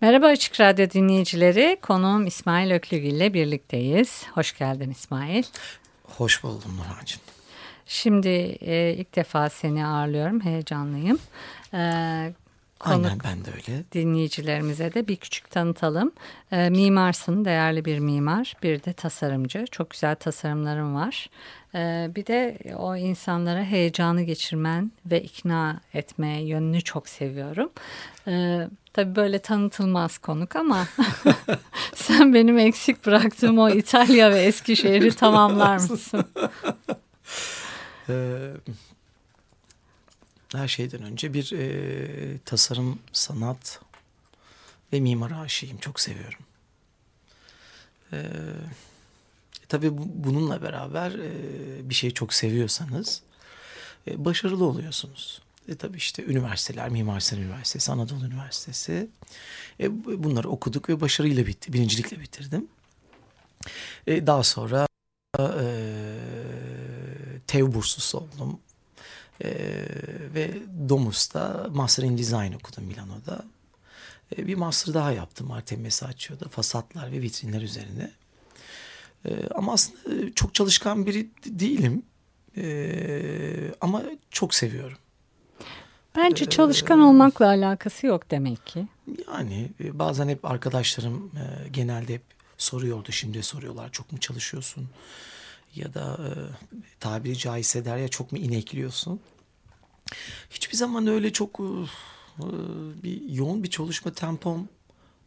Merhaba Açık Radyo dinleyicileri. Konuğum İsmail Öklügül ile birlikteyiz. Hoş geldin İsmail. Hoş buldum Nurhan'cığım. Şimdi e, ilk defa seni ağırlıyorum. Heyecanlıyım. E, Aynen ben de öyle. Dinleyicilerimize de bir küçük tanıtalım. E, mimarsın, değerli bir mimar. Bir de tasarımcı. Çok güzel tasarımların var. E, bir de o insanlara heyecanı geçirmen ve ikna etme yönünü çok seviyorum. E, Tabii böyle tanıtılmaz konuk ama sen benim eksik bıraktığım o İtalya ve Eskişehir'i tamamlar mısın? Ee, her şeyden önce bir e, tasarım, sanat ve mimar aşığıyım. Çok seviyorum. Ee, tabii bu, bununla beraber e, bir şeyi çok seviyorsanız e, başarılı oluyorsunuz. E, tabii işte üniversiteler, Mimar Sinan Üniversitesi, Anadolu Üniversitesi. E, bunları okuduk ve başarıyla bitti, birincilikle bitirdim. E, daha sonra e, TEV burslusu oldum. E, ve Domus'ta Master in Design okudum Milano'da. E, bir master daha yaptım Artemis açıyordu. Fasatlar ve vitrinler üzerine. E, ama aslında çok çalışkan biri değilim. E, ama çok seviyorum. Bence ee, çalışkan olmakla alakası yok demek ki. Yani e, bazen hep arkadaşlarım e, genelde hep soruyordu. Şimdi soruyorlar çok mu çalışıyorsun? Ya da e, tabiri caizse der ya çok mu inekliyorsun? Hiçbir zaman öyle çok bir yoğun bir çalışma tempom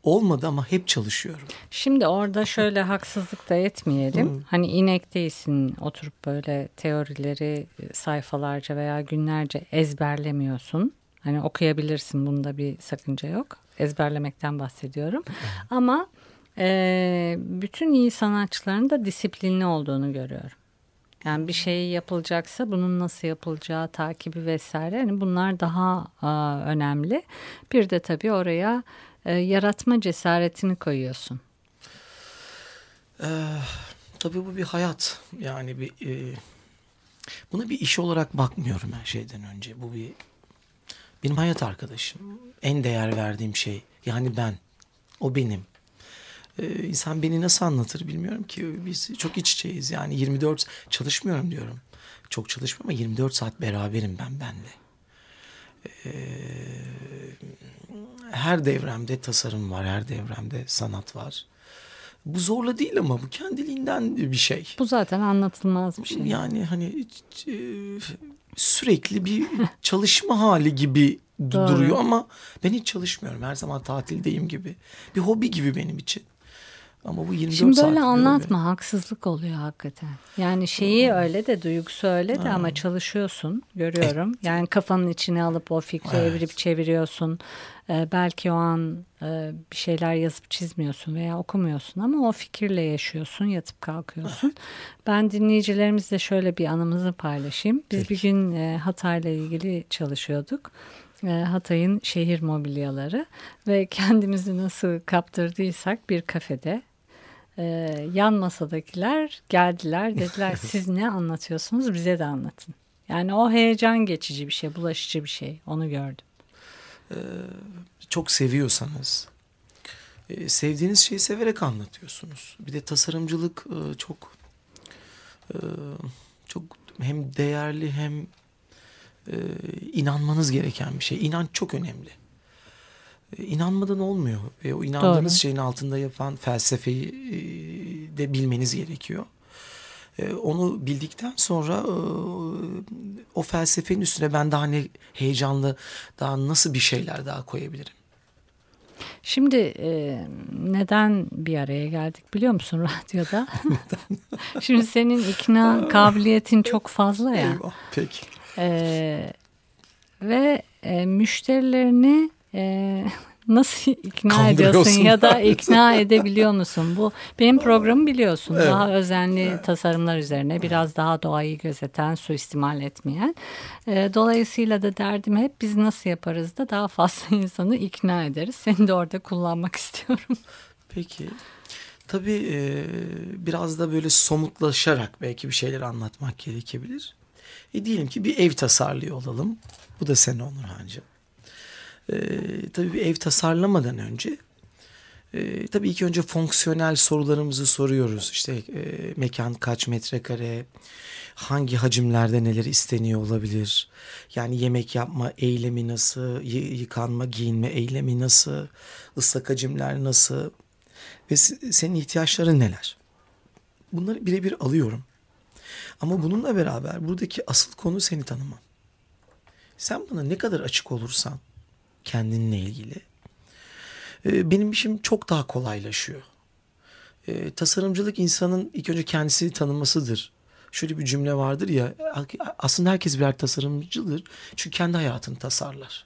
olmadı ama hep çalışıyorum. Şimdi orada şöyle haksızlık da etmeyelim. hani inek değilsin oturup böyle teorileri e, sayfalarca veya günlerce ezberlemiyorsun. Hani okuyabilirsin bunda bir sakınca yok. Ezberlemekten bahsediyorum. ama e, bütün iyi sanatçıların da disiplinli olduğunu görüyorum. Yani bir şey yapılacaksa bunun nasıl yapılacağı takibi vesaire hani bunlar daha a, önemli. Bir de tabii oraya e, yaratma cesaretini koyuyorsun. Ee, tabii bu bir hayat. Yani bir e, buna bir iş olarak bakmıyorum her şeyden önce. Bu bir benim hayat arkadaşım. En değer verdiğim şey. Yani ben. O benim. Ee, insan beni nasıl anlatır bilmiyorum ki. Biz çok iç içeyiz. Yani 24 çalışmıyorum diyorum. Çok çalışmıyorum ama 24 saat beraberim ben benle. Ee, her devremde tasarım var, her devremde sanat var. Bu zorla değil ama bu kendiliğinden bir şey. Bu zaten anlatılmaz bir şey. Yani hani e, sürekli bir çalışma hali gibi duruyor ama ben hiç çalışmıyorum. Her zaman tatildeyim gibi. Bir hobi gibi benim için. Ama bu 24 Şimdi böyle anlatma yani. haksızlık oluyor hakikaten. Yani şeyi hmm. öyle de duygusu öyle de hmm. ama çalışıyorsun görüyorum. Evet. Yani kafanın içine alıp o fikri evet. evirip çeviriyorsun. Ee, belki o an e, bir şeyler yazıp çizmiyorsun veya okumuyorsun ama o fikirle yaşıyorsun yatıp kalkıyorsun. Evet. Ben dinleyicilerimizle şöyle bir anımızı paylaşayım. Biz Peki. bir gün e, Hatay'la ilgili çalışıyorduk. E, Hatay'ın şehir mobilyaları ve kendimizi nasıl kaptırdıysak bir kafede ee, yan masadakiler geldiler dediler siz ne anlatıyorsunuz bize de anlatın. Yani o heyecan geçici bir şey, bulaşıcı bir şey. Onu gördüm. Ee, çok seviyorsanız, e, sevdiğiniz şeyi severek anlatıyorsunuz. Bir de tasarımcılık e, çok e, çok hem değerli hem e, inanmanız gereken bir şey. İnanç çok önemli. E, inanmadan olmuyor ve o inandığınız Doğru. şeyin altında yapan felsefeyi e, de bilmeniz gerekiyor. E, onu bildikten sonra o felsefenin üstüne ben daha ne heyecanlı, daha nasıl bir şeyler daha koyabilirim? Şimdi e, neden bir araya geldik biliyor musun radyoda? Şimdi senin ikna kabiliyetin çok fazla ya. Eyvah, peki. E, ve e, müşterilerini e, nasıl ikna ediyorsun ya da ikna edebiliyor musun? Bu benim programı biliyorsun. Evet. Daha özenli evet. tasarımlar üzerine biraz daha doğayı gözeten, suistimal etmeyen. E, dolayısıyla da derdim hep biz nasıl yaparız da daha fazla insanı ikna ederiz. Seni de orada kullanmak istiyorum. Peki. Tabii e, biraz da böyle somutlaşarak belki bir şeyler anlatmak gerekebilir. E diyelim ki bir ev tasarlıyor olalım. Bu da sen Onur Hancı. E, tabii bir ev tasarlamadan önce e, tabii ilk önce fonksiyonel sorularımızı soruyoruz. İşte e, mekan kaç metrekare, hangi hacimlerde neler isteniyor olabilir? Yani yemek yapma eylemi nasıl, yıkanma, giyinme eylemi nasıl, ıslak hacimler nasıl ve senin ihtiyaçların neler? Bunları birebir alıyorum. Ama bununla beraber buradaki asıl konu seni tanıman. Sen bana ne kadar açık olursan kendinle ilgili e, benim işim çok daha kolaylaşıyor. E, tasarımcılık insanın ilk önce kendisini tanımasıdır. Şöyle bir cümle vardır ya aslında herkes birer tasarımcıdır çünkü kendi hayatını tasarlar.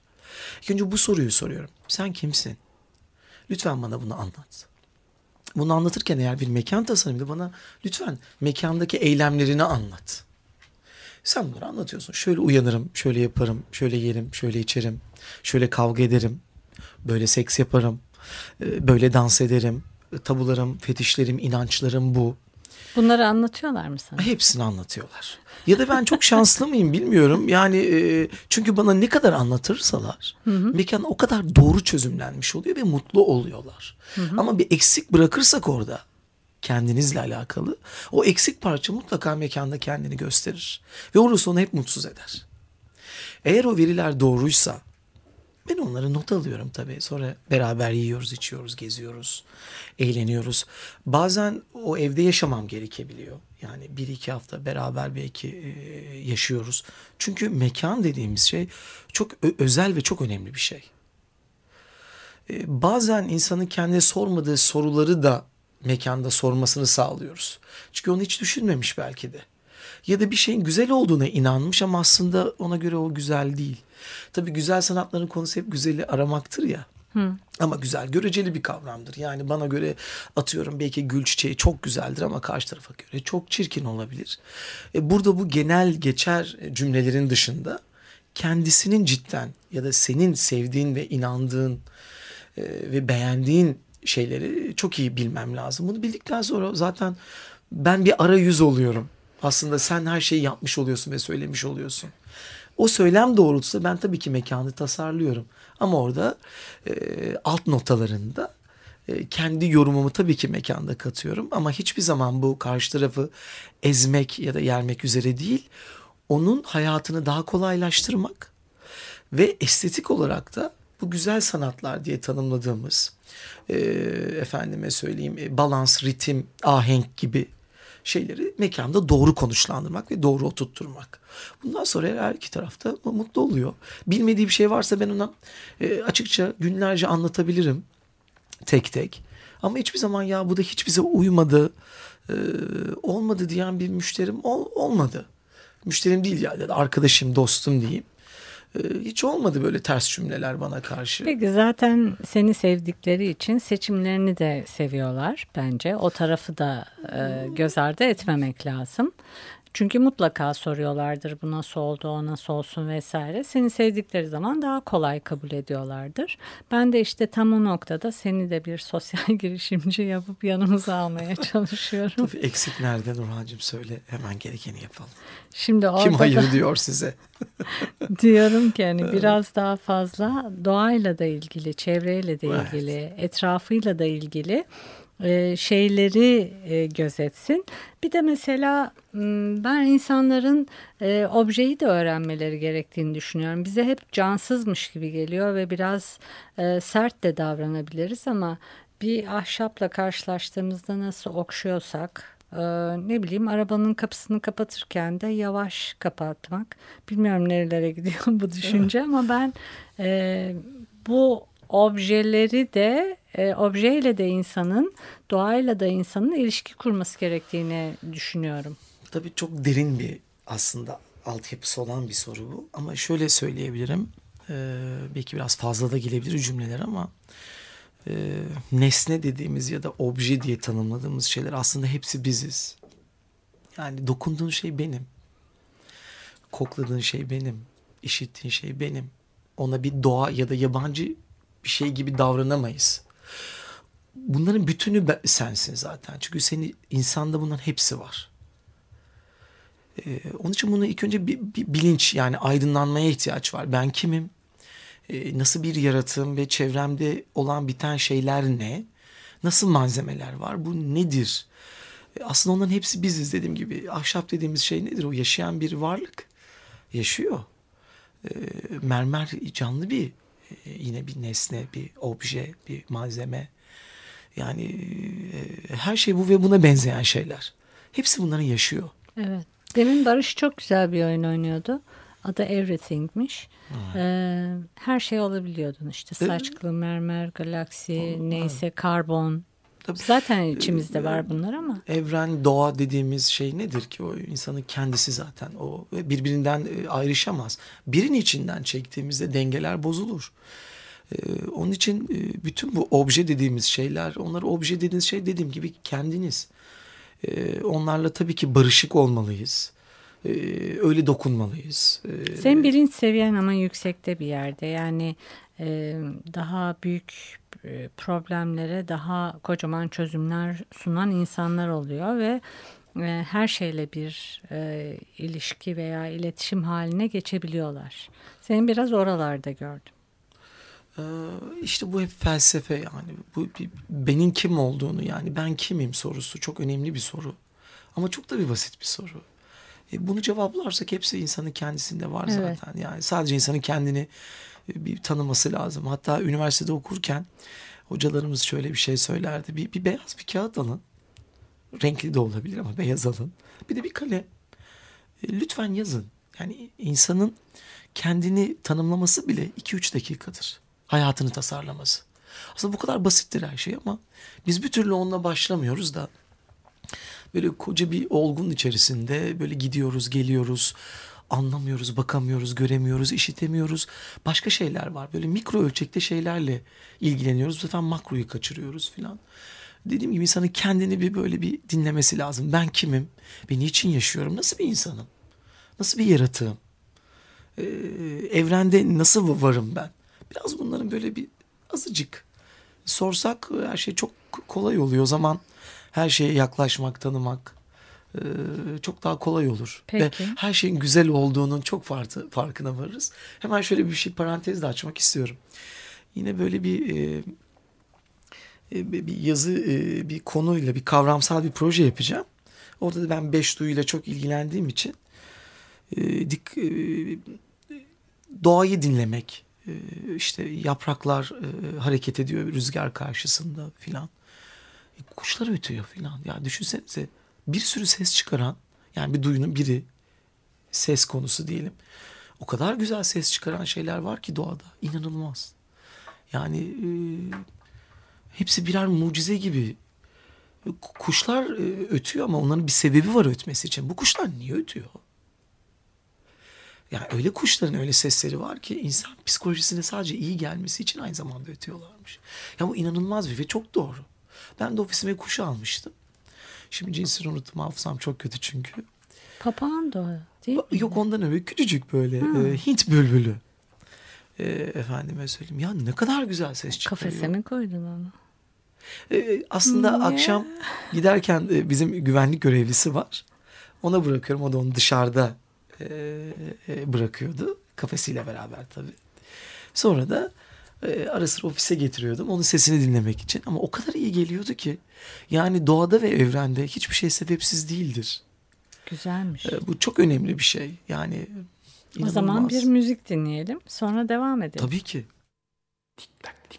İlk önce bu soruyu soruyorum. Sen kimsin? Lütfen bana bunu anlat. Bunu anlatırken eğer bir mekan tasarımıydı bana lütfen mekandaki eylemlerini anlat. Sen bunları anlatıyorsun. Şöyle uyanırım, şöyle yaparım, şöyle yerim, şöyle içerim, şöyle kavga ederim, böyle seks yaparım, e, böyle dans ederim, tabularım, fetişlerim, inançlarım bu. Bunları anlatıyorlar mı sana? Hepsini anlatıyorlar. Ya da ben çok şanslı mıyım bilmiyorum. Yani e, çünkü bana ne kadar anlatırsalar hı hı. mekan o kadar doğru çözümlenmiş oluyor ve mutlu oluyorlar. Hı hı. Ama bir eksik bırakırsak orada kendinizle alakalı o eksik parça mutlaka mekanda kendini gösterir. Ve orası onu hep mutsuz eder. Eğer o veriler doğruysa ben onları not alıyorum tabii. Sonra beraber yiyoruz, içiyoruz, geziyoruz, eğleniyoruz. Bazen o evde yaşamam gerekebiliyor. Yani bir iki hafta beraber belki e, yaşıyoruz. Çünkü mekan dediğimiz şey çok özel ve çok önemli bir şey. E, bazen insanın kendine sormadığı soruları da mekanda sormasını sağlıyoruz. Çünkü onu hiç düşünmemiş belki de. Ya da bir şeyin güzel olduğuna inanmış ama aslında ona göre o güzel değil. Tabii güzel sanatların konusu hep güzeli aramaktır ya. Hı. Ama güzel göreceli bir kavramdır. Yani bana göre atıyorum belki gül çiçeği çok güzeldir ama karşı tarafa göre çok çirkin olabilir. E burada bu genel geçer cümlelerin dışında kendisinin cidden ya da senin sevdiğin ve inandığın e, ve beğendiğin şeyleri çok iyi bilmem lazım. Bunu bildikten sonra zaten ben bir arayüz oluyorum. Aslında sen her şeyi yapmış oluyorsun ve söylemiş oluyorsun. O söylem doğrultusunda ben tabii ki mekanı tasarlıyorum. Ama orada e, alt notalarında e, kendi yorumumu tabii ki mekanda katıyorum. Ama hiçbir zaman bu karşı tarafı ezmek ya da yermek üzere değil. Onun hayatını daha kolaylaştırmak ve estetik olarak da bu güzel sanatlar diye tanımladığımız e, efendime söyleyeyim e, balans, ritim, ahenk gibi şeyleri mekanda doğru konuşlandırmak ve doğru oturtturmak. Bundan sonra her iki tarafta mutlu oluyor. Bilmediği bir şey varsa ben ona e, açıkça günlerce anlatabilirim tek tek. Ama hiçbir zaman ya bu da hiç bize uymadı, e, olmadı diyen bir müşterim ol, olmadı. Müşterim değil ya yani arkadaşım, dostum diyeyim. Ee, hiç olmadı böyle ters cümleler bana karşı. Peki zaten seni sevdikleri için seçimlerini de seviyorlar bence. O tarafı da e, göz ardı etmemek lazım. Çünkü mutlaka soruyorlardır bu nasıl oldu, o nasıl olsun vesaire. Seni sevdikleri zaman daha kolay kabul ediyorlardır. Ben de işte tam o noktada seni de bir sosyal girişimci yapıp yanımıza almaya çalışıyorum. Tabii eksik nerede Nurhan'cığım söyle hemen gerekeni yapalım. Şimdi orada Kim hayır da, diyor size? diyorum ki hani biraz daha fazla doğayla da ilgili, çevreyle de ilgili, evet. etrafıyla da ilgili e, şeyleri e, gözetsin. Bir de mesela ben insanların e, objeyi de öğrenmeleri gerektiğini düşünüyorum. Bize hep cansızmış gibi geliyor ve biraz sert de davranabiliriz ama bir ahşapla karşılaştığımızda nasıl okşuyorsak ne bileyim arabanın kapısını kapatırken de yavaş kapatmak. Bilmiyorum nerelere gidiyor bu düşünce ama ben bu objeleri de e, objeyle de insanın doğayla da insanın ilişki kurması gerektiğini düşünüyorum. Tabii çok derin bir aslında altyapısı olan bir soru bu ama şöyle söyleyebilirim. e, belki biraz fazla da gelebilir cümleler ama e, nesne dediğimiz ya da obje diye tanımladığımız şeyler aslında hepsi biziz. Yani dokunduğun şey benim. Kokladığın şey benim. işittiğin şey benim. Ona bir doğa ya da yabancı bir şey gibi davranamayız. Bunların bütünü sensin zaten. Çünkü senin insanda bunların hepsi var. Ee, onun için bunu ilk önce bir, bir bilinç yani aydınlanmaya ihtiyaç var. Ben kimim? Ee, nasıl bir yaratığım ve çevremde olan biten şeyler ne? Nasıl malzemeler var? Bu nedir? Ee, aslında onların hepsi biziz dediğim gibi. Ahşap dediğimiz şey nedir? O yaşayan bir varlık. Yaşıyor. Ee, mermer canlı bir yine bir nesne, bir obje, bir malzeme. Yani e, her şey bu ve buna benzeyen şeyler. Hepsi bunların yaşıyor. Evet. Demin Barış çok güzel bir oyun oynuyordu. Adı Everything'miş. Ee, her şey olabiliyordun işte. Saç, kılı, mermer, galaksi, neyse, karbon. Tabii. Zaten içimizde var bunlar ama. Evren, doğa dediğimiz şey nedir ki? O insanın kendisi zaten. O birbirinden e, ayrışamaz. Birin içinden çektiğimizde dengeler bozulur. Ee, onun için e, bütün bu obje dediğimiz şeyler, onlar obje dediğiniz şey dediğim gibi kendiniz. Ee, onlarla tabii ki barışık olmalıyız. Ee, öyle dokunmalıyız. Ee, Senin bilinç seviyen ama yüksekte bir yerde. Yani daha büyük e, problemlere daha kocaman çözümler sunan insanlar oluyor ve e, her şeyle bir e, ilişki veya iletişim haline geçebiliyorlar. Senin biraz oralarda gördüm. Ee, işte bu hep felsefe yani bu benim kim olduğunu yani ben kimim sorusu çok önemli bir soru ama çok da bir basit bir soru. E bunu cevaplarsak hepsi insanın kendisinde var evet. zaten. Yani sadece insanın kendini e, bir tanıması lazım. Hatta üniversitede okurken hocalarımız şöyle bir şey söylerdi. Bir, bir beyaz bir kağıt alın. Renkli de olabilir ama beyaz alın. Bir de bir kalem. E, lütfen yazın. Yani insanın kendini tanımlaması bile 2-3 dakikadır. Hayatını tasarlaması. Aslında bu kadar basittir her şey ama biz bir türlü onunla başlamıyoruz da böyle koca bir olgun içerisinde böyle gidiyoruz, geliyoruz, anlamıyoruz, bakamıyoruz, göremiyoruz, işitemiyoruz. Başka şeyler var. Böyle mikro ölçekte şeylerle ilgileniyoruz. Bu sefer makroyu kaçırıyoruz filan. Dediğim gibi insanın kendini bir böyle bir dinlemesi lazım. Ben kimim? Ben niçin yaşıyorum? Nasıl bir insanım? Nasıl bir yaratığım? Ee, evrende nasıl varım ben? Biraz bunların böyle bir azıcık sorsak her şey çok kolay oluyor. O zaman her şeye yaklaşmak, tanımak e, çok daha kolay olur. Peki. Ve her şeyin güzel olduğunun çok farkı, farkına varırız. Hemen şöyle bir şey parantez de açmak istiyorum. Yine böyle bir e, e bir yazı, bir konuyla, bir kavramsal bir proje yapacağım. Orada da ben beş duyuyla çok ilgilendiğim için dik, doğayı dinlemek, işte yapraklar hareket ediyor rüzgar karşısında filan. E, kuşlar ötüyor filan. Ya düşünsenize bir sürü ses çıkaran yani bir duyunun biri ses konusu diyelim. O kadar güzel ses çıkaran şeyler var ki doğada. inanılmaz. Yani e, hepsi birer mucize gibi. Kuşlar e, ötüyor ama onların bir sebebi var ötmesi için. Bu kuşlar niye ötüyor? Yani öyle kuşların öyle sesleri var ki insan psikolojisine sadece iyi gelmesi için aynı zamanda ötüyorlarmış. Ya bu inanılmaz bir ve çok doğru. Ben de ofisime kuşu almıştım. Şimdi cinsini unuttum hafızam çok kötü çünkü. Papağan da değil mi? Yok ondan öyle küçücük böyle e, Hint bülbülü. E, efendime söyleyeyim ya ne kadar güzel ses çıkarıyor. Kafese mi koydun onu? E, aslında Niye? akşam giderken e, bizim güvenlik görevlisi var. Ona bırakıyorum o da onu dışarıda e, bırakıyordu. Kafesiyle beraber tabii. Sonra da e, ara sıra ofise getiriyordum onun sesini dinlemek için. Ama o kadar iyi geliyordu ki. Yani doğada ve evrende hiçbir şey sebepsiz değildir. Güzelmiş. E, bu çok önemli bir şey. Yani inanılmaz. O zaman bir müzik dinleyelim. Sonra devam edelim. Tabii ki. Tik tak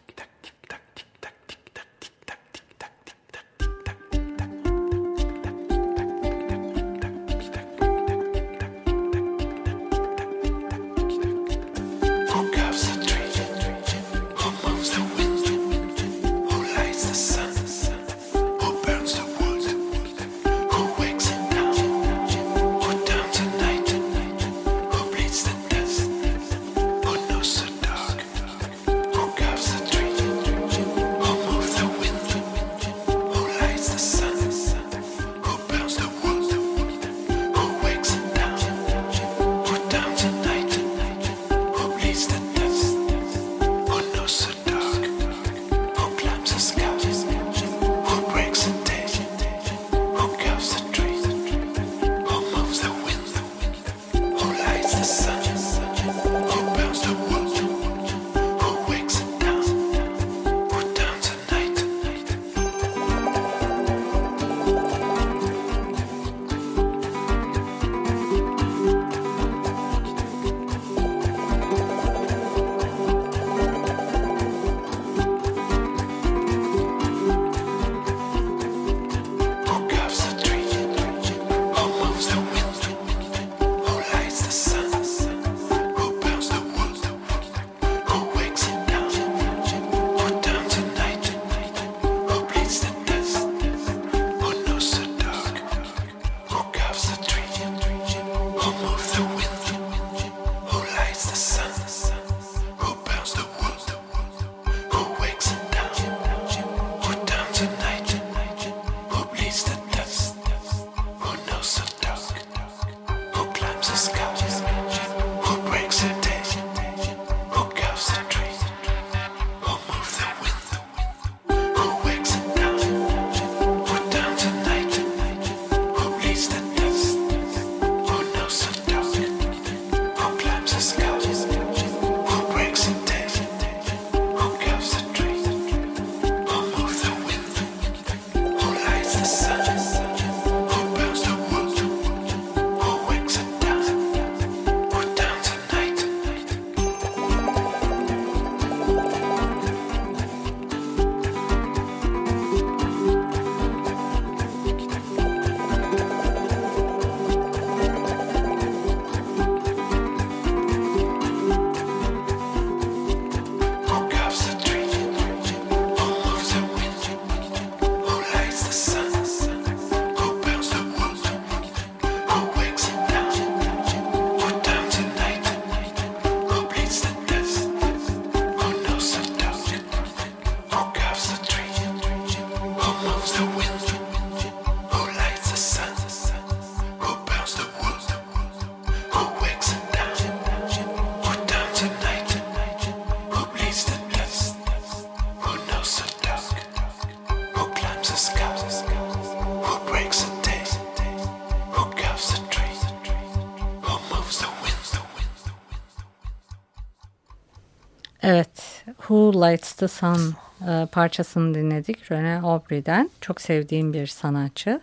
Who Lights the Sun e, parçasını dinledik Rene Aubry'den. Çok sevdiğim bir sanatçı.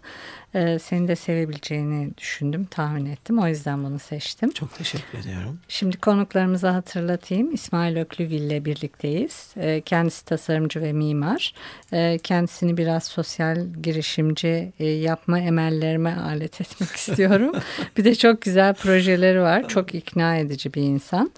E, seni de sevebileceğini düşündüm, tahmin ettim. O yüzden bunu seçtim. Çok teşekkür ediyorum. Şimdi konuklarımızı hatırlatayım. İsmail Öklügil ile birlikteyiz. E, kendisi tasarımcı ve mimar. E, kendisini biraz sosyal girişimci e, yapma emellerime alet etmek istiyorum. bir de çok güzel projeleri var. Çok ikna edici bir insan.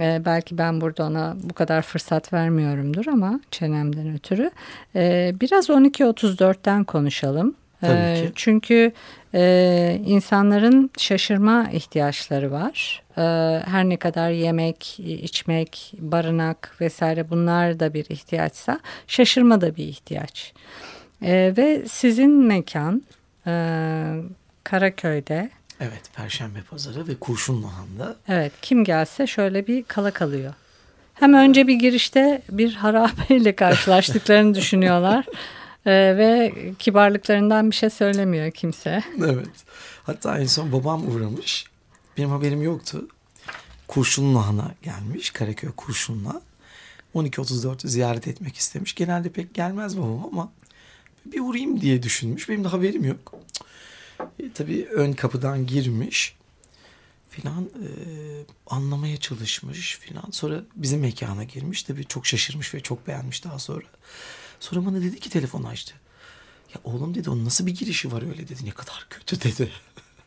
Ee, belki ben burada ona bu kadar fırsat vermiyorumdur ama çenemden ötürü. Ee, biraz 12.34'ten konuşalım. Tabii ki. Çünkü e, insanların şaşırma ihtiyaçları var. E, her ne kadar yemek, içmek, barınak vesaire bunlar da bir ihtiyaçsa şaşırma da bir ihtiyaç. E, ve sizin mekan e, Karaköy'de. Evet Perşembe Pazarı ve Kurşunluhan'da. Evet kim gelse şöyle bir kala kalıyor. Hem önce bir girişte bir harabeyle karşılaştıklarını düşünüyorlar. Ee, ve kibarlıklarından bir şey söylemiyor kimse. Evet. Hatta en son babam uğramış. Benim haberim yoktu. Kurşunluhan'a gelmiş. Karaköy Kurşunluhan. 12.34'ü ziyaret etmek istemiş. Genelde pek gelmez babam ama bir uğrayayım diye düşünmüş. Benim de haberim yok. E, tabii ön kapıdan girmiş filan e, anlamaya çalışmış filan. Sonra bizim mekana girmiş. Tabii çok şaşırmış ve çok beğenmiş daha sonra. Sonra bana dedi ki telefon açtı. Ya oğlum dedi onun nasıl bir girişi var öyle dedi. Ne kadar kötü dedi.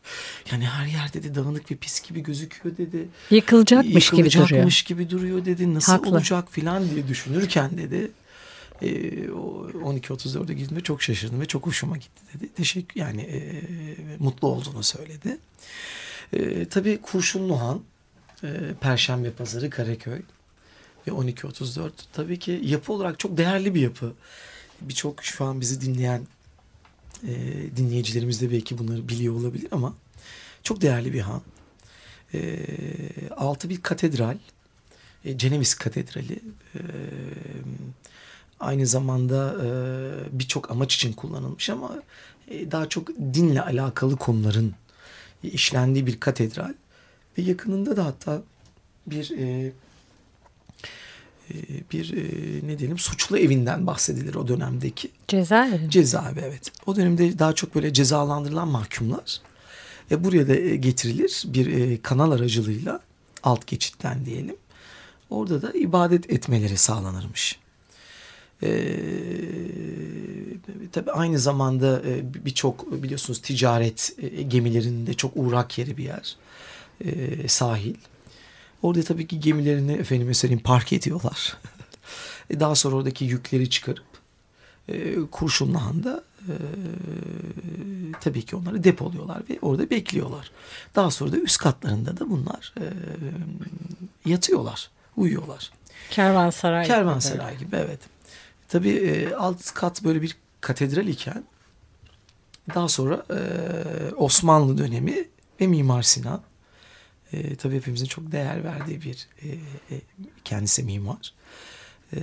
yani her yer dedi dağınık ve pis gibi gözüküyor dedi. Yıkılacakmış, gibi duruyor. Yıkılacakmış gibi duruyor dedi. Nasıl Haklı. olacak filan diye düşünürken dedi. E, 12.34'e girdiğimde çok şaşırdım ve çok hoşuma gitti dedi. Teşekkür yani e, mutlu olduğunu söyledi. E, tabii Kurşunluhan, e, Perşembe Pazarı, Karaköy ve 12.34 tabii ki yapı olarak çok değerli bir yapı. Birçok şu an bizi dinleyen e, dinleyicilerimiz de belki bunları biliyor olabilir ama çok değerli bir han. E, altı bir katedral, e, Ceneviz Katedrali. E, aynı zamanda e, birçok amaç için kullanılmış ama e, daha çok dinle alakalı konuların işlendiği bir katedral ve yakınında da hatta bir e, e, bir e, ne diyelim suçlu evinden bahsedilir o dönemdeki. Cezaevi. Cezaevi evet. O dönemde daha çok böyle cezalandırılan mahkumlar e, buraya da e, getirilir bir e, kanal aracılığıyla alt geçitten diyelim. Orada da ibadet etmeleri sağlanırmış. Ee, tabii aynı zamanda e, birçok biliyorsunuz ticaret e, gemilerinde çok uğrak yeri bir yer. E, sahil. Orada tabii ki gemilerini efendim söyleyeyim park ediyorlar. E, daha sonra oradaki yükleri çıkarıp e, Kurşunluhan'da e, tabii ki onları depoluyorlar ve orada bekliyorlar. Daha sonra da üst katlarında da bunlar e, yatıyorlar, uyuyorlar. Kervansaray. Kervansaray gibi, gibi evet. Tabii e, alt kat böyle bir katedral iken daha sonra e, Osmanlı dönemi ve Mimar Sinan e, tabii hepimizin çok değer verdiği bir e, e, kendisi mimar. E,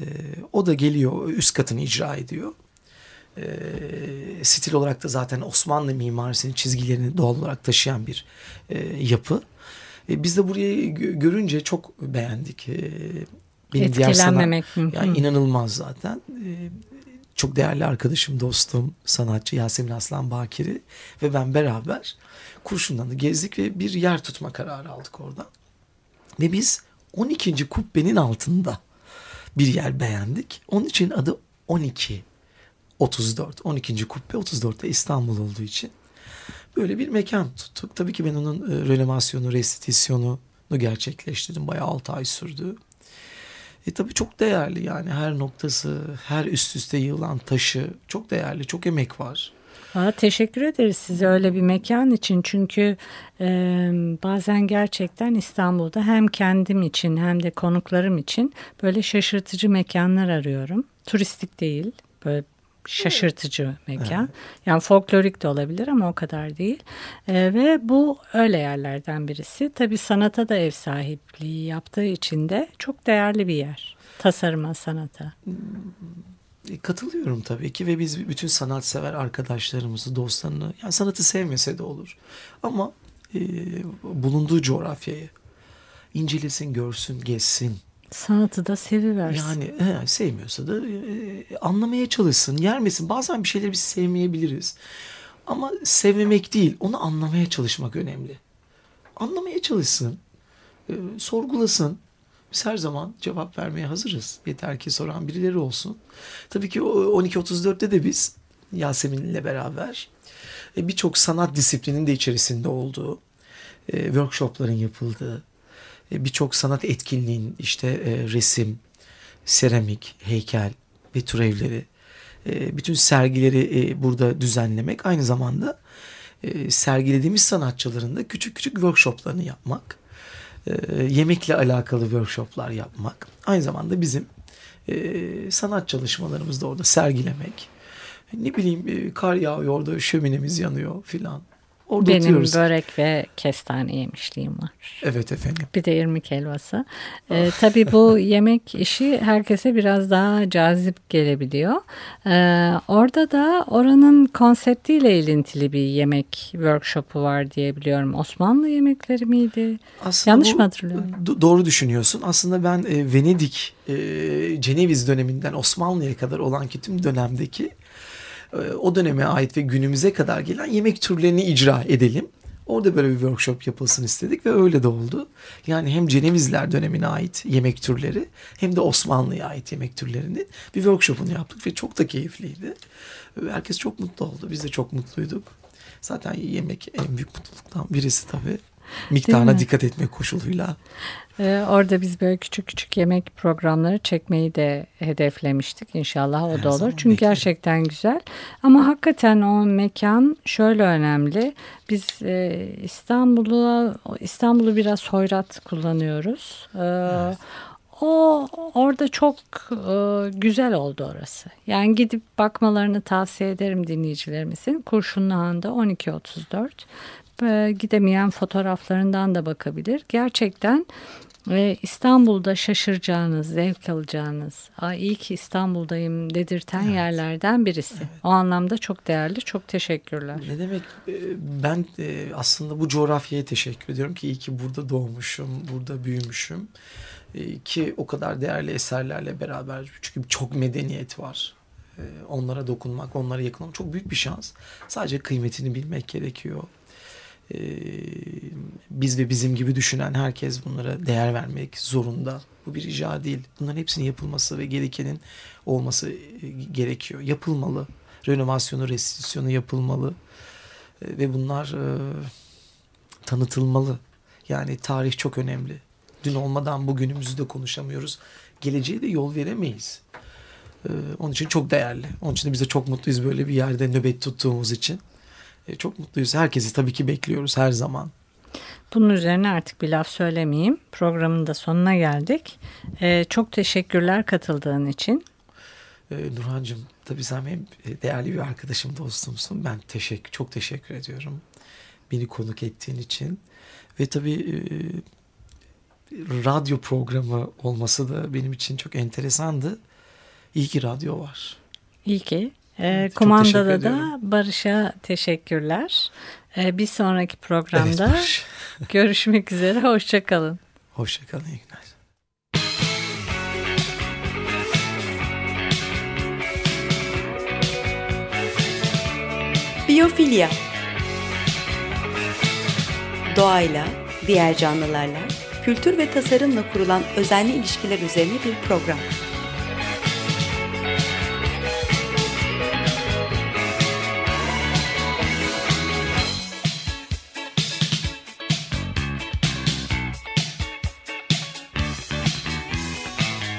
o da geliyor üst katını icra ediyor. E, stil olarak da zaten Osmanlı mimarisinin çizgilerini doğal olarak taşıyan bir e, yapı. E, biz de burayı görünce çok beğendik. E, benim diğer sanat, yani inanılmaz zaten. E, çok değerli arkadaşım, dostum, sanatçı Yasemin Aslan Bakiri ve ben beraber Kurşun'dan da gezdik ve bir yer tutma kararı aldık oradan. Ve biz 12. kubbenin altında bir yer beğendik. Onun için adı 12 34. 12. kubbe 34'te İstanbul olduğu için böyle bir mekan tuttuk. Tabii ki ben onun e, renovasyonu, restitisyonu gerçekleştirdim. Bayağı 6 ay sürdü. E tabii çok değerli yani her noktası, her üst üste yığılan taşı çok değerli, çok emek var. Aa, teşekkür ederiz size öyle bir mekan için çünkü e, bazen gerçekten İstanbul'da hem kendim için hem de konuklarım için böyle şaşırtıcı mekanlar arıyorum. Turistik değil böyle şaşırtıcı mekan. Evet. Yani folklorik de olabilir ama o kadar değil. E, ve bu öyle yerlerden birisi. Tabii sanata da ev sahipliği yaptığı için de çok değerli bir yer. Tasarıma, sanata. E, katılıyorum tabii ki ve biz bütün sanatsever arkadaşlarımızı, dostlarını, yani sanatı sevmese de olur. Ama e, bulunduğu coğrafyayı incelesin, görsün, gezsin. Sanatı da seviversin. Yani he, sevmiyorsa da e, anlamaya çalışsın, yermesin. Bazen bir şeyleri biz sevmeyebiliriz. Ama sevmemek değil, onu anlamaya çalışmak önemli. Anlamaya çalışsın, e, sorgulasın. Biz her zaman cevap vermeye hazırız. Yeter ki soran birileri olsun. Tabii ki o 12.34'te de biz Yasemin'le beraber e, birçok sanat disiplinin de içerisinde olduğu, e, workshopların yapıldığı, e, birçok sanat etkinliğin işte e, resim, seramik, heykel ve türevleri, e, bütün sergileri e, burada düzenlemek aynı zamanda e, sergilediğimiz sanatçıların da küçük küçük workshoplarını yapmak, e, yemekle alakalı workshoplar yapmak, aynı zamanda bizim e, sanat çalışmalarımızı da orada sergilemek. Ne bileyim e, kar yağıyor orada şöminemiz yanıyor filan. Orada Benim oturuyoruz. börek ve kestane yemişliğim var. Evet efendim. Bir de irmik helvası. Ee, tabii bu yemek işi herkese biraz daha cazip gelebiliyor. Ee, orada da oranın konseptiyle ilintili bir yemek workshopu var diye biliyorum. Osmanlı yemekleri miydi? Aslında Yanlış bu, mı hatırlıyorum? doğru düşünüyorsun. Aslında ben e, Venedik, e, Ceneviz döneminden Osmanlı'ya kadar olan ki tüm dönemdeki o döneme ait ve günümüze kadar gelen yemek türlerini icra edelim. Orada böyle bir workshop yapılsın istedik ve öyle de oldu. Yani hem Cenevizler dönemine ait yemek türleri hem de Osmanlı'ya ait yemek türlerini bir workshopunu yaptık ve çok da keyifliydi. Herkes çok mutlu oldu. Biz de çok mutluyduk. Zaten yemek en büyük mutluluktan birisi tabii. Miktarına dikkat etmek koşuluyla. Ee, orada biz böyle küçük küçük yemek programları çekmeyi de hedeflemiştik. İnşallah o Her da olur. Çünkü beklerim. gerçekten güzel. Ama hakikaten o mekan şöyle önemli. Biz e, İstanbul'u İstanbul'u biraz hoyrat kullanıyoruz. Ee, evet. O orada çok e, güzel oldu orası. Yani gidip bakmalarını tavsiye ederim dinleyicilerimizin. Kurşunlu Han'da 12.34 e, gidemeyen fotoğraflarından da bakabilir. Gerçekten ve İstanbul'da şaşıracağınız, zevk alacağınız, Aa, iyi ki İstanbul'dayım dedirten evet. yerlerden birisi. Evet. O anlamda çok değerli, çok teşekkürler. Ne demek? E, ben e, aslında bu coğrafyaya teşekkür ediyorum ki iyi ki burada doğmuşum, burada büyümüşüm. E, ki o kadar değerli eserlerle beraber çünkü çok medeniyet var. Onlara dokunmak, onlara yakın olmak çok büyük bir şans. Sadece kıymetini bilmek gerekiyor e, biz ve bizim gibi düşünen herkes bunlara değer vermek zorunda. Bu bir rica değil. Bunların hepsinin yapılması ve gerekenin olması e, gerekiyor. Yapılmalı. Renovasyonu, restitüsyonu yapılmalı. E, ve bunlar e, tanıtılmalı. Yani tarih çok önemli. Dün olmadan bugünümüzü de konuşamıyoruz. Geleceğe de yol veremeyiz. E, onun için çok değerli. Onun için de biz de çok mutluyuz böyle bir yerde nöbet tuttuğumuz için. E, çok mutluyuz. Herkesi tabii ki bekliyoruz her zaman. Bunun üzerine artık bir laf söylemeyeyim. Programın da sonuna geldik. Ee, çok teşekkürler katıldığın için. Ee, Nurhan'cığım tabii sen benim e, değerli bir arkadaşım, dostumsun. Ben teşekkür, çok teşekkür ediyorum. Beni konuk ettiğin için. Ve tabii e, radyo programı olması da benim için çok enteresandı. İyi ki radyo var. İyi ki. E, kumandada da Barış'a teşekkürler. E, bir sonraki programda evet, görüşmek üzere. Hoşçakalın. Hoşçakalın. İyi günler. Biyofilya Doğayla, diğer canlılarla, kültür ve tasarımla kurulan özenli ilişkiler üzerine bir program.